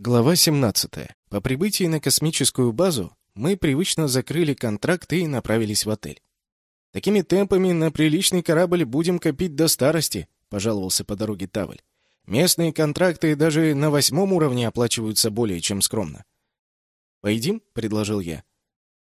Глава 17. По прибытии на космическую базу мы привычно закрыли контракт и направились в отель. «Такими темпами на приличный корабль будем копить до старости», — пожаловался по дороге Тавль. «Местные контракты даже на восьмом уровне оплачиваются более чем скромно». «Поедим?» — предложил я.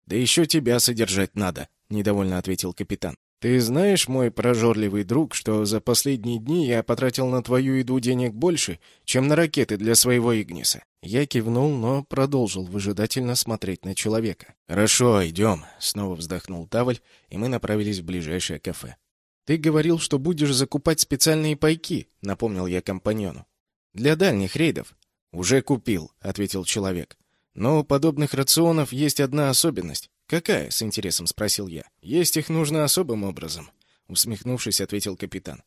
«Да еще тебя содержать надо», — недовольно ответил капитан. «Ты знаешь, мой прожорливый друг, что за последние дни я потратил на твою еду денег больше, чем на ракеты для своего Игниса?» Я кивнул, но продолжил выжидательно смотреть на человека. «Хорошо, идем», — снова вздохнул Таваль, и мы направились в ближайшее кафе. «Ты говорил, что будешь закупать специальные пайки», — напомнил я компаньону. «Для дальних рейдов». «Уже купил», — ответил человек. «Но у подобных рационов есть одна особенность. «Какая?» — с интересом спросил я. «Есть их нужно особым образом», — усмехнувшись, ответил капитан.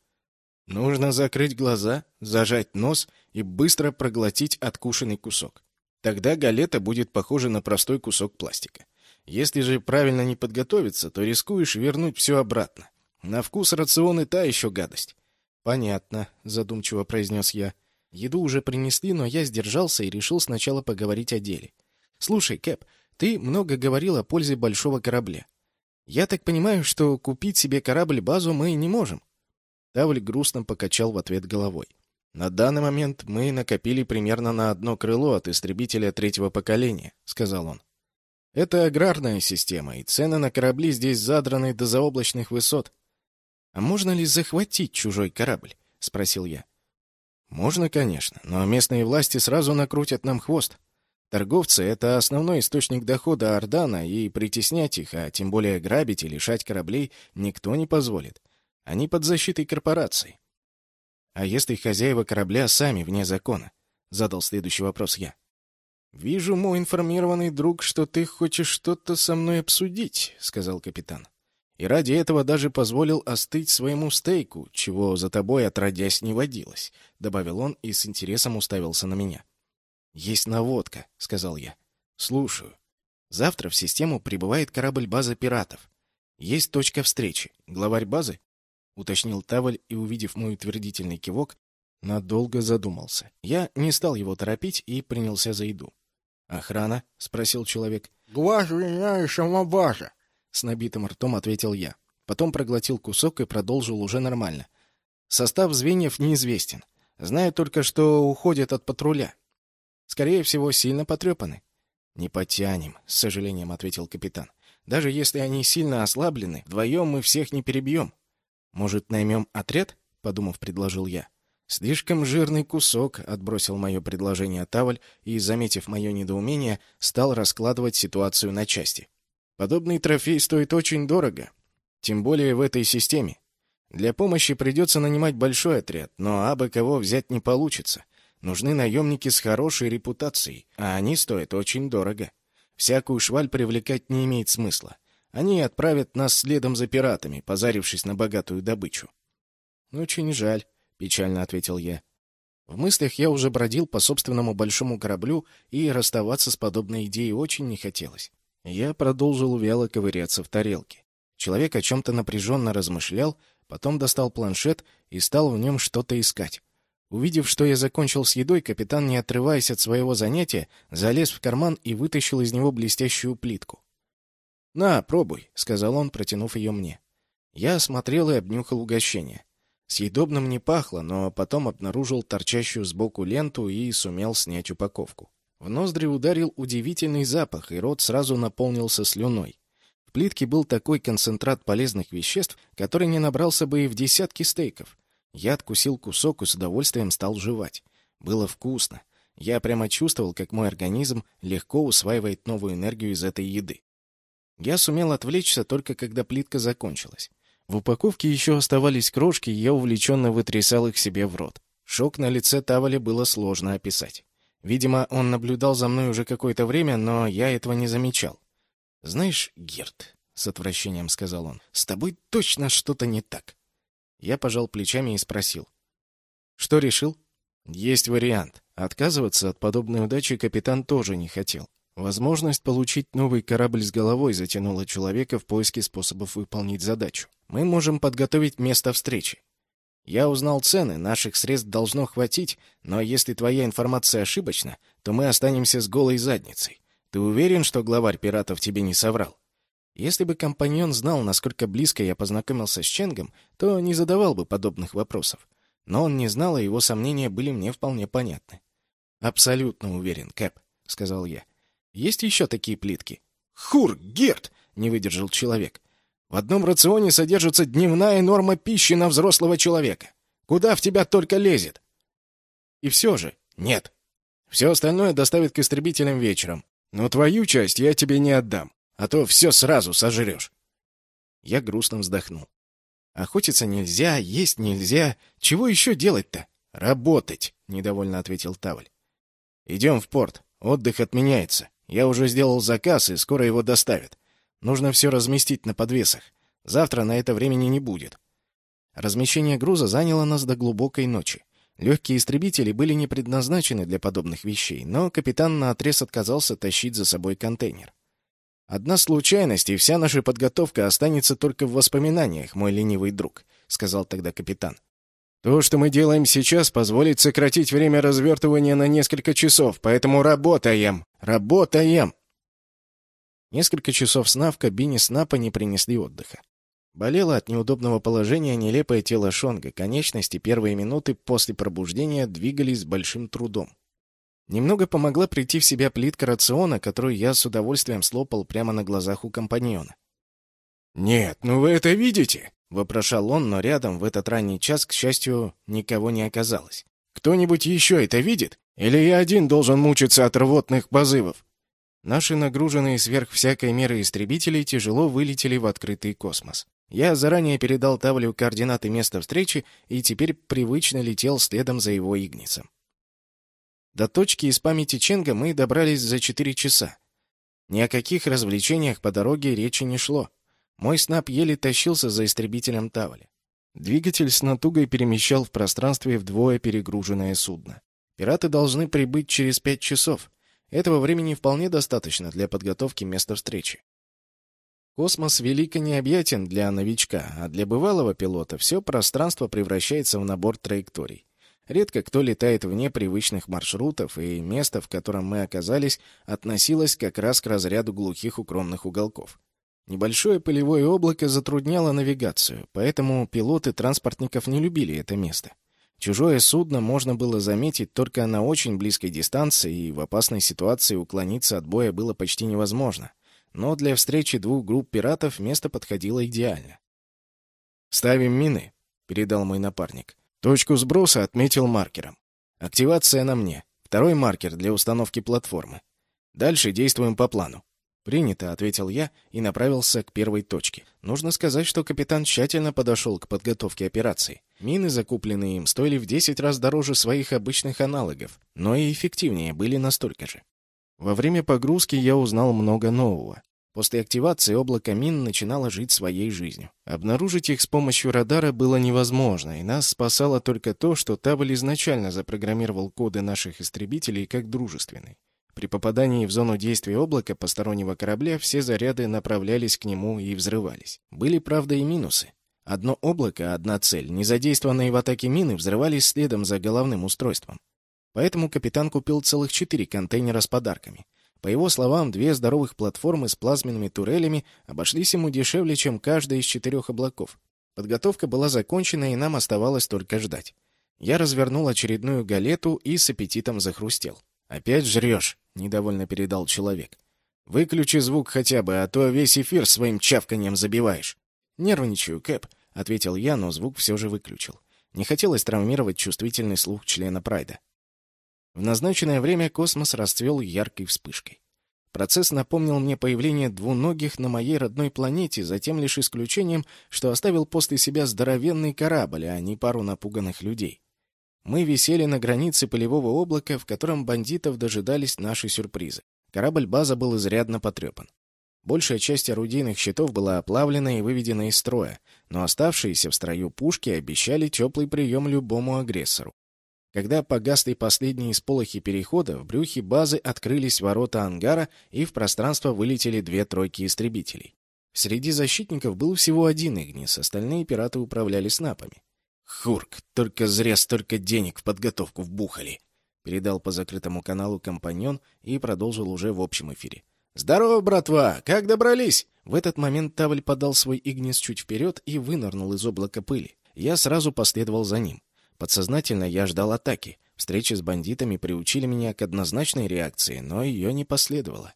«Нужно закрыть глаза, зажать нос и быстро проглотить откушенный кусок. Тогда галета будет похожа на простой кусок пластика. Если же правильно не подготовиться, то рискуешь вернуть все обратно. На вкус рационы та еще гадость». «Понятно», — задумчиво произнес я. Еду уже принесли, но я сдержался и решил сначала поговорить о деле. «Слушай, Кэп, ты много говорил о пользе большого корабля. Я так понимаю, что купить себе корабль-базу мы не можем. Тавль грустно покачал в ответ головой. На данный момент мы накопили примерно на одно крыло от истребителя третьего поколения, сказал он. Это аграрная система, и цены на корабли здесь задраны до заоблачных высот. А можно ли захватить чужой корабль? спросил я. Можно, конечно, но местные власти сразу накрутят нам хвост. Торговцы — это основной источник дохода Ордана, и притеснять их, а тем более грабить и лишать кораблей, никто не позволит. Они под защитой корпораций. А если хозяева корабля сами вне закона? Задал следующий вопрос я. «Вижу, мой информированный друг, что ты хочешь что-то со мной обсудить», — сказал капитан. «И ради этого даже позволил остыть своему стейку, чего за тобой отродясь не водилось», — добавил он и с интересом уставился на меня. «Есть наводка», — сказал я. «Слушаю. Завтра в систему прибывает корабль базы пиратов. Есть точка встречи. Главарь базы?» — уточнил Таваль и, увидев мой утвердительный кивок, надолго задумался. Я не стал его торопить и принялся за еду. «Охрана?» — спросил человек. «Глаз меня и сама база», — с набитым ртом ответил я. Потом проглотил кусок и продолжил уже нормально. Состав звеньев неизвестен. Знаю только, что уходят от патруля. Скорее всего, сильно потрепаны. «Не потянем», — с сожалением ответил капитан. «Даже если они сильно ослаблены, вдвоем мы всех не перебьем. Может, наймем отряд?» — подумав, предложил я. «Слишком жирный кусок», — отбросил мое предложение Таваль и, заметив мое недоумение, стал раскладывать ситуацию на части. «Подобный трофей стоит очень дорого, тем более в этой системе. Для помощи придется нанимать большой отряд, но абы кого взять не получится. Нужны наемники с хорошей репутацией, а они стоят очень дорого. Всякую шваль привлекать не имеет смысла. Они отправят нас следом за пиратами, позарившись на богатую добычу. «Очень жаль», — печально ответил я. В мыслях я уже бродил по собственному большому кораблю, и расставаться с подобной идеей очень не хотелось. Я продолжил вяло ковыряться в тарелке. Человек о чем-то напряженно размышлял, потом достал планшет и стал в нем что-то искать. Увидев, что я закончил с едой, капитан, не отрываясь от своего занятия, залез в карман и вытащил из него блестящую плитку. «На, пробуй», — сказал он, протянув ее мне. Я осмотрел и обнюхал угощение. Съедобным не пахло, но потом обнаружил торчащую сбоку ленту и сумел снять упаковку. В ноздри ударил удивительный запах, и рот сразу наполнился слюной. В плитке был такой концентрат полезных веществ, который не набрался бы и в десятки стейков. Я откусил кусок и с удовольствием стал жевать. Было вкусно. Я прямо чувствовал, как мой организм легко усваивает новую энергию из этой еды. Я сумел отвлечься только когда плитка закончилась. В упаковке еще оставались крошки, и я увлеченно вытрясал их себе в рот. Шок на лице Таваля было сложно описать. Видимо, он наблюдал за мной уже какое-то время, но я этого не замечал. «Знаешь, Герт», — с отвращением сказал он, — «с тобой точно что-то не так. Я пожал плечами и спросил. «Что решил?» «Есть вариант. Отказываться от подобной удачи капитан тоже не хотел. Возможность получить новый корабль с головой затянула человека в поиске способов выполнить задачу. Мы можем подготовить место встречи. Я узнал цены, наших средств должно хватить, но если твоя информация ошибочна, то мы останемся с голой задницей. Ты уверен, что главарь пиратов тебе не соврал? Если бы компаньон знал, насколько близко я познакомился с Ченгом, то не задавал бы подобных вопросов. Но он не знал, и его сомнения были мне вполне понятны. «Абсолютно уверен, Кэп», — сказал я. «Есть еще такие плитки?» «Хур, Герт!» — не выдержал человек. «В одном рационе содержится дневная норма пищи на взрослого человека. Куда в тебя только лезет?» «И все же, нет. Все остальное доставят к истребителям вечером. Но твою часть я тебе не отдам а то все сразу сожрешь. Я грустно вздохнул. Охотиться нельзя, есть нельзя. Чего еще делать-то? Работать, недовольно ответил Тавль. Идем в порт. Отдых отменяется. Я уже сделал заказ, и скоро его доставят. Нужно все разместить на подвесах. Завтра на это времени не будет. Размещение груза заняло нас до глубокой ночи. Легкие истребители были не предназначены для подобных вещей, но капитан наотрез отказался тащить за собой контейнер. «Одна случайность, и вся наша подготовка останется только в воспоминаниях, мой ленивый друг», — сказал тогда капитан. «То, что мы делаем сейчас, позволит сократить время развертывания на несколько часов, поэтому работаем! Работаем!» Несколько часов сна в кабине снапа не принесли отдыха. Болело от неудобного положения нелепое тело Шонга, конечности первые минуты после пробуждения двигались с большим трудом. Немного помогла прийти в себя плитка рациона, которую я с удовольствием слопал прямо на глазах у компаньона. «Нет, ну вы это видите?» — вопрошал он, но рядом в этот ранний час, к счастью, никого не оказалось. «Кто-нибудь еще это видит? Или я один должен мучиться от рвотных позывов?» Наши нагруженные сверх всякой меры истребители тяжело вылетели в открытый космос. Я заранее передал Тавлю координаты места встречи и теперь привычно летел следом за его игницем. До точки из памяти Ченга мы добрались за четыре часа. Ни о каких развлечениях по дороге речи не шло. Мой снап еле тащился за истребителем Тавали. Двигатель с натугой перемещал в пространстве вдвое перегруженное судно. Пираты должны прибыть через пять часов. Этого времени вполне достаточно для подготовки места встречи. Космос велико необъятен для новичка, а для бывалого пилота все пространство превращается в набор траекторий. Редко кто летает вне привычных маршрутов, и место, в котором мы оказались, относилось как раз к разряду глухих укромных уголков. Небольшое пылевое облако затрудняло навигацию, поэтому пилоты транспортников не любили это место. Чужое судно можно было заметить только на очень близкой дистанции, и в опасной ситуации уклониться от боя было почти невозможно. Но для встречи двух групп пиратов место подходило идеально. «Ставим мины», — передал мой напарник. Точку сброса отметил маркером. Активация на мне. Второй маркер для установки платформы. Дальше действуем по плану. «Принято», — ответил я и направился к первой точке. Нужно сказать, что капитан тщательно подошел к подготовке операции. Мины, закупленные им, стоили в 10 раз дороже своих обычных аналогов, но и эффективнее были настолько же. Во время погрузки я узнал много нового. После активации облако мин начинало жить своей жизнью. Обнаружить их с помощью радара было невозможно, и нас спасало только то, что Табель изначально запрограммировал коды наших истребителей как дружественные. При попадании в зону действия облака постороннего корабля все заряды направлялись к нему и взрывались. Были, правда, и минусы. Одно облако, одна цель, незадействованные в атаке мины взрывались следом за головным устройством. Поэтому капитан купил целых четыре контейнера с подарками. По его словам, две здоровых платформы с плазменными турелями обошлись ему дешевле, чем каждая из четырех облаков. Подготовка была закончена, и нам оставалось только ждать. Я развернул очередную галету и с аппетитом захрустел. «Опять жрешь?» — недовольно передал человек. «Выключи звук хотя бы, а то весь эфир своим чавканием забиваешь». «Нервничаю, Кэп», — ответил я, но звук все же выключил. Не хотелось травмировать чувствительный слух члена Прайда. В назначенное время космос расцвел яркой вспышкой. Процесс напомнил мне появление двуногих на моей родной планете, за тем лишь исключением, что оставил после себя здоровенный корабль, а не пару напуганных людей. Мы висели на границе полевого облака, в котором бандитов дожидались наши сюрпризы. Корабль-база был изрядно потрепан. Большая часть орудийных щитов была оплавлена и выведена из строя, но оставшиеся в строю пушки обещали теплый прием любому агрессору. Когда погасли последние сполохи перехода, в брюхе базы открылись ворота ангара, и в пространство вылетели две тройки истребителей. Среди защитников был всего один Игнис, остальные пираты управляли снапами. Хурк, только зря столько денег в подготовку вбухали. Передал по закрытому каналу компаньон и продолжил уже в общем эфире. «Здорово, братва! Как добрались?» В этот момент Тавль подал свой Игнис чуть вперед и вынырнул из облака пыли. Я сразу последовал за ним. Подсознательно я ждал атаки. Встречи с бандитами приучили меня к однозначной реакции, но ее не последовало.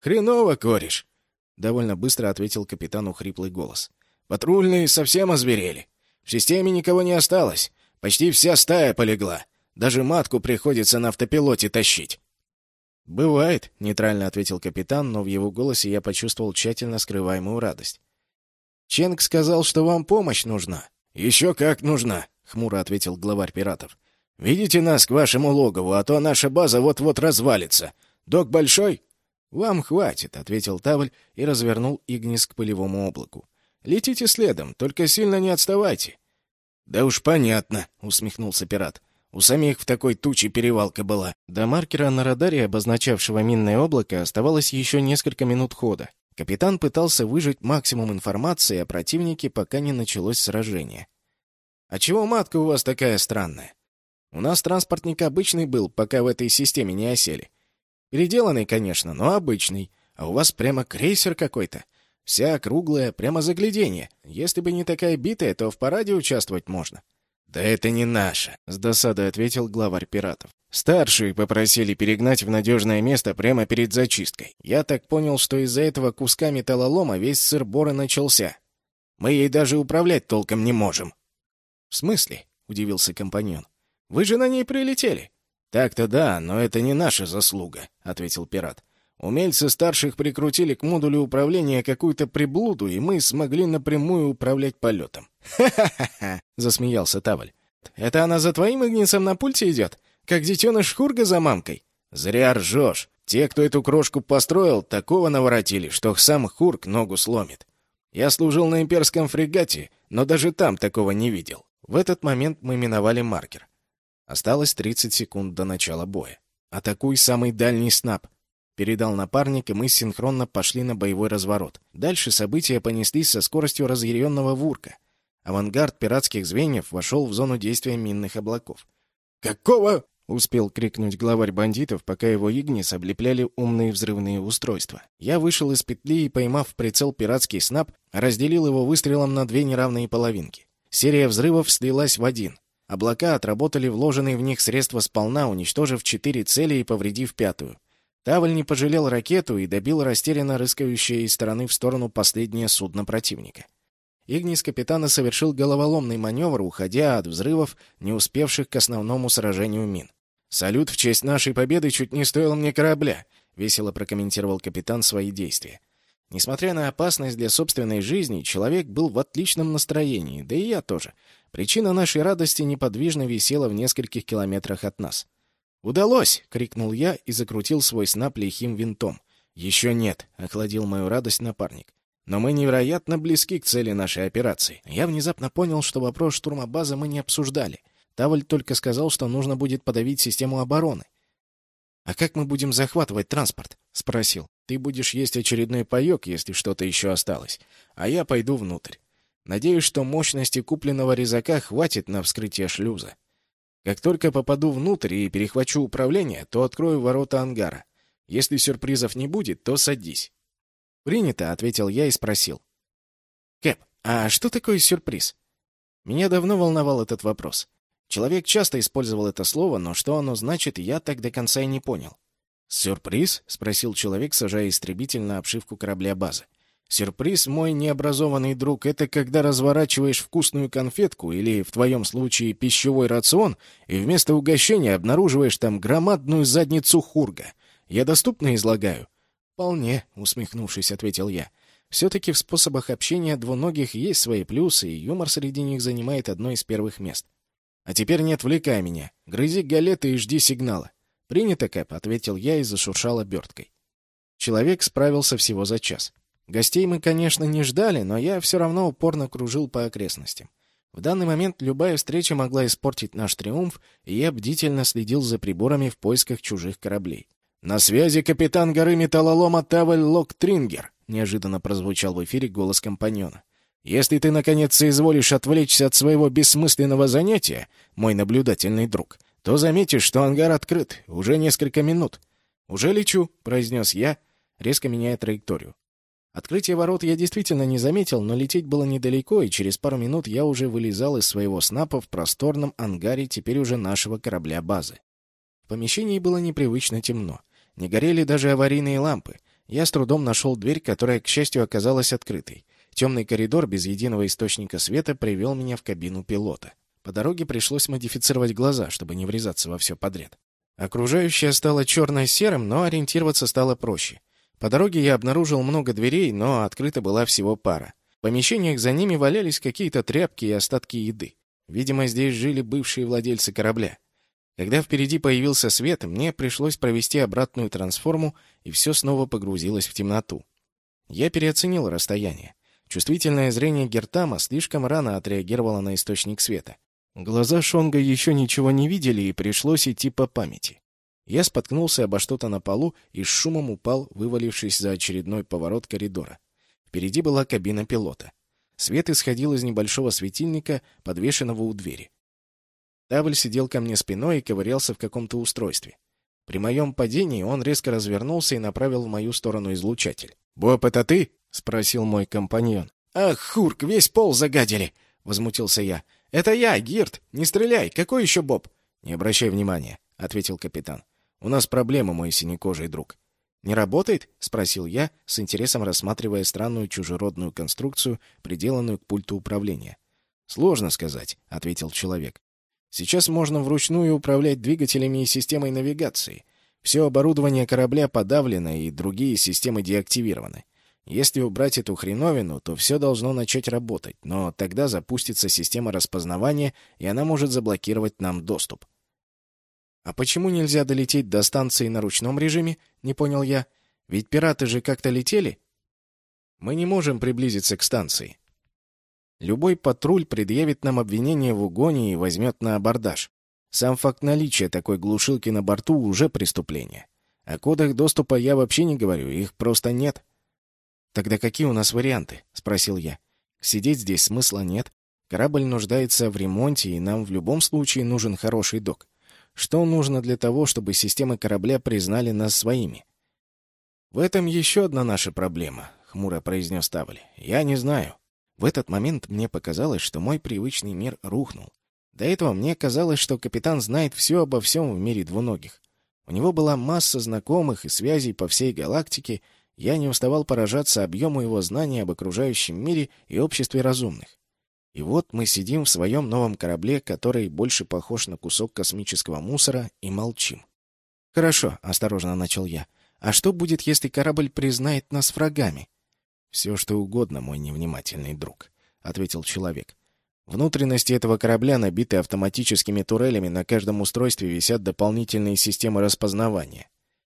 «Хреново, кореш!» — довольно быстро ответил капитану хриплый голос. «Патрульные совсем озверели. В системе никого не осталось. Почти вся стая полегла. Даже матку приходится на автопилоте тащить». «Бывает», — нейтрально ответил капитан, но в его голосе я почувствовал тщательно скрываемую радость. «Ченг сказал, что вам помощь нужна». «Еще как нужна», — хмуро ответил главарь пиратов. «Видите нас к вашему логову, а то наша база вот-вот развалится. Док большой?» «Вам хватит», — ответил Тавль и развернул Игнис к пылевому облаку. «Летите следом, только сильно не отставайте». «Да уж понятно», — усмехнулся пират. У самих в такой туче перевалка была. До маркера на радаре, обозначавшего минное облако, оставалось еще несколько минут хода. Капитан пытался выжать максимум информации о противнике, пока не началось сражение. «А чего матка у вас такая странная? У нас транспортник обычный был, пока в этой системе не осели. Переделанный, конечно, но обычный. А у вас прямо крейсер какой-то. Вся круглая, прямо загляденье. Если бы не такая битая, то в параде участвовать можно». «Да это не наше», — с досадой ответил главарь пиратов. «Старшие попросили перегнать в надежное место прямо перед зачисткой. Я так понял, что из-за этого куска металлолома весь сыр-бора начался. Мы ей даже управлять толком не можем». «В смысле?» — удивился компаньон. «Вы же на ней прилетели». «Так-то да, но это не наша заслуга», — ответил пират. Умельцы старших прикрутили к модулю управления какую-то приблуду, и мы смогли напрямую управлять полетом. «Ха-ха-ха!» — засмеялся Таваль. «Это она за твоим Игнисом на пульте идет? Как детеныш Хурга за мамкой?» «Зря ржешь. Те, кто эту крошку построил, такого наворотили, что сам Хург ногу сломит. Я служил на имперском фрегате, но даже там такого не видел». В этот момент мы миновали маркер. Осталось 30 секунд до начала боя. «Атакуй самый дальний снаб. Передал напарник, и мы синхронно пошли на боевой разворот. Дальше события понеслись со скоростью разъяренного вурка. Авангард пиратских звеньев вошел в зону действия минных облаков. «Какого?» — успел крикнуть главарь бандитов, пока его Игнис облепляли умные взрывные устройства. Я вышел из петли и, поймав в прицел пиратский снаб, разделил его выстрелом на две неравные половинки. Серия взрывов слилась в один. Облака отработали вложенные в них средства сполна, уничтожив четыре цели и повредив пятую. Тавль не пожалел ракету и добил растерянно рыскающее из стороны в сторону последнее судно противника. Игнис капитана совершил головоломный маневр, уходя от взрывов, не успевших к основному сражению мин. «Салют в честь нашей победы чуть не стоил мне корабля», — весело прокомментировал капитан свои действия. Несмотря на опасность для собственной жизни, человек был в отличном настроении, да и я тоже. Причина нашей радости неподвижно висела в нескольких километрах от нас. «Удалось!» — крикнул я и закрутил свой снап лихим винтом. «Еще нет!» — охладил мою радость напарник. «Но мы невероятно близки к цели нашей операции. Я внезапно понял, что вопрос штурма базы мы не обсуждали. Таваль только сказал, что нужно будет подавить систему обороны. «А как мы будем захватывать транспорт?» — спросил. «Ты будешь есть очередной паёк, если что-то еще осталось, а я пойду внутрь. Надеюсь, что мощности купленного резака хватит на вскрытие шлюза. Как только попаду внутрь и перехвачу управление, то открою ворота ангара. Если сюрпризов не будет, то садись. «Принято», — ответил я и спросил. «Кэп, а что такое сюрприз?» Меня давно волновал этот вопрос. Человек часто использовал это слово, но что оно значит, я так до конца и не понял. «Сюрприз?» — спросил человек, сажая истребитель на обшивку корабля базы. Сюрприз, мой необразованный друг, это когда разворачиваешь вкусную конфетку или, в твоем случае, пищевой рацион, и вместо угощения обнаруживаешь там громадную задницу хурга. Я доступно излагаю? «Вполне», — усмехнувшись, ответил я. «Все-таки в способах общения двуногих есть свои плюсы, и юмор среди них занимает одно из первых мест. А теперь не отвлекай меня. Грызи галеты и жди сигнала». «Принято, Кэп», — ответил я и зашуршал оберткой. Человек справился всего за час. Гостей мы, конечно, не ждали, но я все равно упорно кружил по окрестностям. В данный момент любая встреча могла испортить наш триумф, и я бдительно следил за приборами в поисках чужих кораблей. «На связи капитан горы металлолома Тавель Локтрингер», — неожиданно прозвучал в эфире голос компаньона. Если ты, наконец, соизволишь отвлечься от своего бессмысленного занятия, мой наблюдательный друг, то заметишь, что ангар открыт уже несколько минут. «Уже лечу», — произнес я, резко меняя траекторию. Открытие ворот я действительно не заметил, но лететь было недалеко, и через пару минут я уже вылезал из своего снапа в просторном ангаре теперь уже нашего корабля-базы. В помещении было непривычно темно. Не горели даже аварийные лампы. Я с трудом нашел дверь, которая, к счастью, оказалась открытой. Темный коридор без единого источника света привел меня в кабину пилота. По дороге пришлось модифицировать глаза, чтобы не врезаться во все подряд. Окружающее стало черно-серым, но ориентироваться стало проще. По дороге я обнаружил много дверей, но открыта была всего пара. В помещениях за ними валялись какие-то тряпки и остатки еды. Видимо, здесь жили бывшие владельцы корабля. Когда впереди появился свет, мне пришлось провести обратную трансформу, и все снова погрузилось в темноту. Я переоценил расстояние. Чувствительное зрение Гертама слишком рано отреагировало на источник света. Глаза Шонга еще ничего не видели, и пришлось идти по памяти. Я споткнулся обо что-то на полу и с шумом упал, вывалившись за очередной поворот коридора. Впереди была кабина пилота. Свет исходил из небольшого светильника, подвешенного у двери. Тавль сидел ко мне спиной и ковырялся в каком-то устройстве. При моем падении он резко развернулся и направил в мою сторону излучатель. «Боб, это ты?» — спросил мой компаньон. «Ах, Хурк, весь пол загадили!» — возмутился я. «Это я, Гирт! Не стреляй! Какой еще Боб?» «Не обращай внимания», — ответил капитан. У нас проблема, мой синекожий друг. «Не работает?» — спросил я, с интересом рассматривая странную чужеродную конструкцию, приделанную к пульту управления. «Сложно сказать», — ответил человек. «Сейчас можно вручную управлять двигателями и системой навигации. Все оборудование корабля подавлено, и другие системы деактивированы. Если убрать эту хреновину, то все должно начать работать, но тогда запустится система распознавания, и она может заблокировать нам доступ. «А почему нельзя долететь до станции на ручном режиме?» — не понял я. «Ведь пираты же как-то летели?» «Мы не можем приблизиться к станции. Любой патруль предъявит нам обвинение в угоне и возьмет на абордаж. Сам факт наличия такой глушилки на борту уже преступление. О кодах доступа я вообще не говорю, их просто нет». «Тогда какие у нас варианты?» — спросил я. «Сидеть здесь смысла нет. Корабль нуждается в ремонте, и нам в любом случае нужен хороший док. Что нужно для того, чтобы системы корабля признали нас своими? «В этом еще одна наша проблема», — хмуро произнес Тавли. «Я не знаю». В этот момент мне показалось, что мой привычный мир рухнул. До этого мне казалось, что капитан знает все обо всем в мире двуногих. У него была масса знакомых и связей по всей галактике, я не уставал поражаться объему его знаний об окружающем мире и обществе разумных. И вот мы сидим в своем новом корабле, который больше похож на кусок космического мусора, и молчим. «Хорошо», — осторожно начал я. «А что будет, если корабль признает нас врагами?» «Все, что угодно, мой невнимательный друг», — ответил человек. Внутренности этого корабля набиты автоматическими турелями, на каждом устройстве висят дополнительные системы распознавания.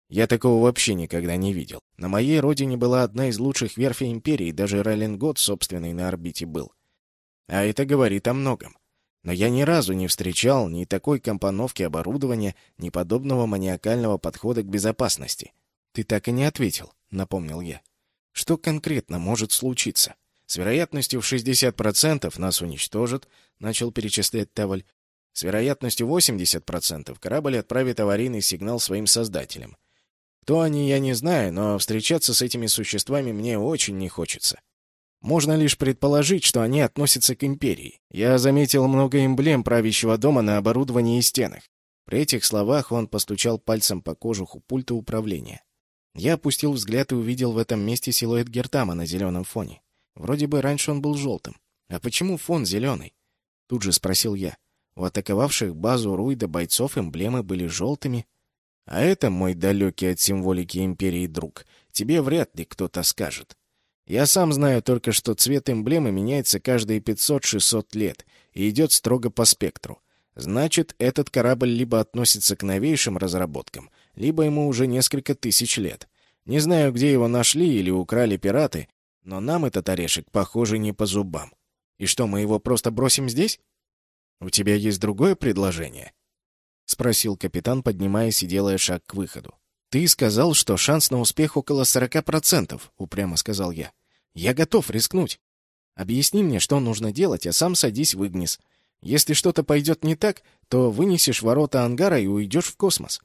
Я такого вообще никогда не видел. На моей родине была одна из лучших верфей Империи, даже Райленгот собственный на орбите был. А это говорит о многом. Но я ни разу не встречал ни такой компоновки оборудования, ни подобного маниакального подхода к безопасности. «Ты так и не ответил», — напомнил я. «Что конкретно может случиться?» «С вероятностью в 60% нас уничтожат», — начал перечислять Таваль. «С вероятностью 80% корабль отправит аварийный сигнал своим создателям. Кто они, я не знаю, но встречаться с этими существами мне очень не хочется. Можно лишь предположить, что они относятся к империи. Я заметил много эмблем правящего дома на оборудовании и стенах. При этих словах он постучал пальцем по кожуху пульта управления. Я опустил взгляд и увидел в этом месте силуэт Гертама на зеленом фоне. Вроде бы раньше он был желтым. А почему фон зеленый? Тут же спросил я. У атаковавших базу Руйда бойцов эмблемы были желтыми. А это, мой далекий от символики империи друг, тебе вряд ли кто-то скажет. Я сам знаю только, что цвет эмблемы меняется каждые 500-600 лет и идет строго по спектру. Значит, этот корабль либо относится к новейшим разработкам, либо ему уже несколько тысяч лет. Не знаю, где его нашли или украли пираты, но нам этот орешек, похоже, не по зубам. И что, мы его просто бросим здесь? У тебя есть другое предложение? — спросил капитан, поднимаясь и делая шаг к выходу. «Ты сказал, что шанс на успех около сорока процентов», — упрямо сказал я. «Я готов рискнуть». Объясни мне, что нужно делать, а сам садись в Игнис. Если что-то пойдет не так, то вынесешь ворота ангара и уйдешь в космос.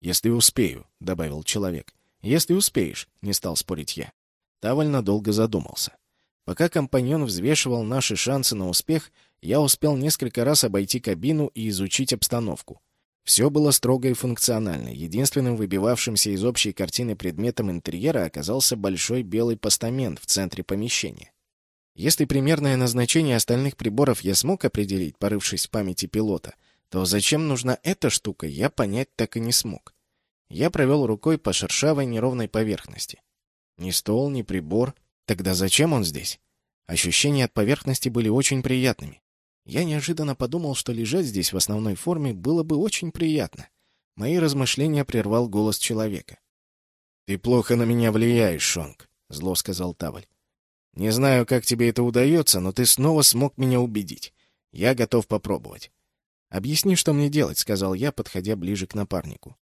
«Если успею», — добавил человек. «Если успеешь», — не стал спорить я. Таваль надолго задумался. Пока компаньон взвешивал наши шансы на успех, я успел несколько раз обойти кабину и изучить обстановку. Все было строго и функционально. Единственным выбивавшимся из общей картины предметом интерьера оказался большой белый постамент в центре помещения. Если примерное назначение остальных приборов я смог определить, порывшись в памяти пилота, то зачем нужна эта штука, я понять так и не смог. Я провел рукой по шершавой неровной поверхности. Ни стол, ни прибор. Тогда зачем он здесь? Ощущения от поверхности были очень приятными. Я неожиданно подумал, что лежать здесь в основной форме было бы очень приятно. Мои размышления прервал голос человека. «Ты плохо на меня влияешь, Шонг», — зло сказал Таваль. «Не знаю, как тебе это удается, но ты снова смог меня убедить. Я готов попробовать». «Объясни, что мне делать», — сказал я, подходя ближе к напарнику.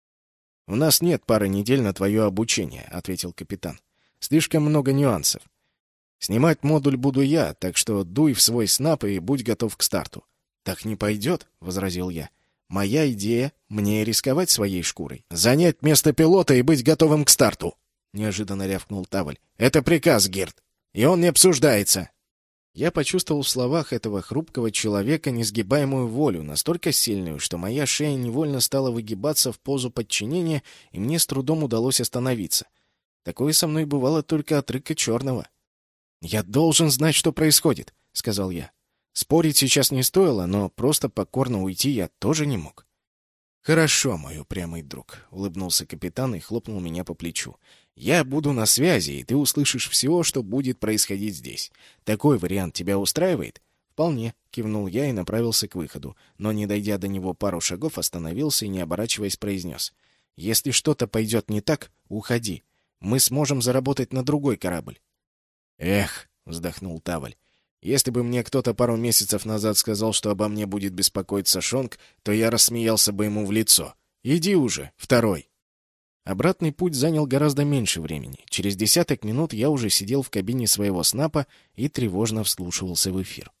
«У нас нет пары недель на твое обучение», — ответил капитан. «Слишком много нюансов. Снимать модуль буду я, так что дуй в свой снап и будь готов к старту. Так не пойдет, возразил я. Моя идея — мне рисковать своей шкурой. Занять место пилота и быть готовым к старту, неожиданно рявкнул Таваль. Это приказ, Герд, и он не обсуждается. Я почувствовал в словах этого хрупкого человека несгибаемую волю, настолько сильную, что моя шея невольно стала выгибаться в позу подчинения, и мне с трудом удалось остановиться. Такое со мной бывало только от рыка черного. «Я должен знать, что происходит», — сказал я. Спорить сейчас не стоило, но просто покорно уйти я тоже не мог. «Хорошо, мой упрямый друг», — улыбнулся капитан и хлопнул меня по плечу. «Я буду на связи, и ты услышишь все, что будет происходить здесь. Такой вариант тебя устраивает?» «Вполне», — кивнул я и направился к выходу, но, не дойдя до него пару шагов, остановился и, не оборачиваясь, произнес. «Если что-то пойдет не так, уходи. Мы сможем заработать на другой корабль». «Эх», — вздохнул Таваль, — «если бы мне кто-то пару месяцев назад сказал, что обо мне будет беспокоиться Шонг, то я рассмеялся бы ему в лицо. Иди уже, второй». Обратный путь занял гораздо меньше времени. Через десяток минут я уже сидел в кабине своего снапа и тревожно вслушивался в эфир.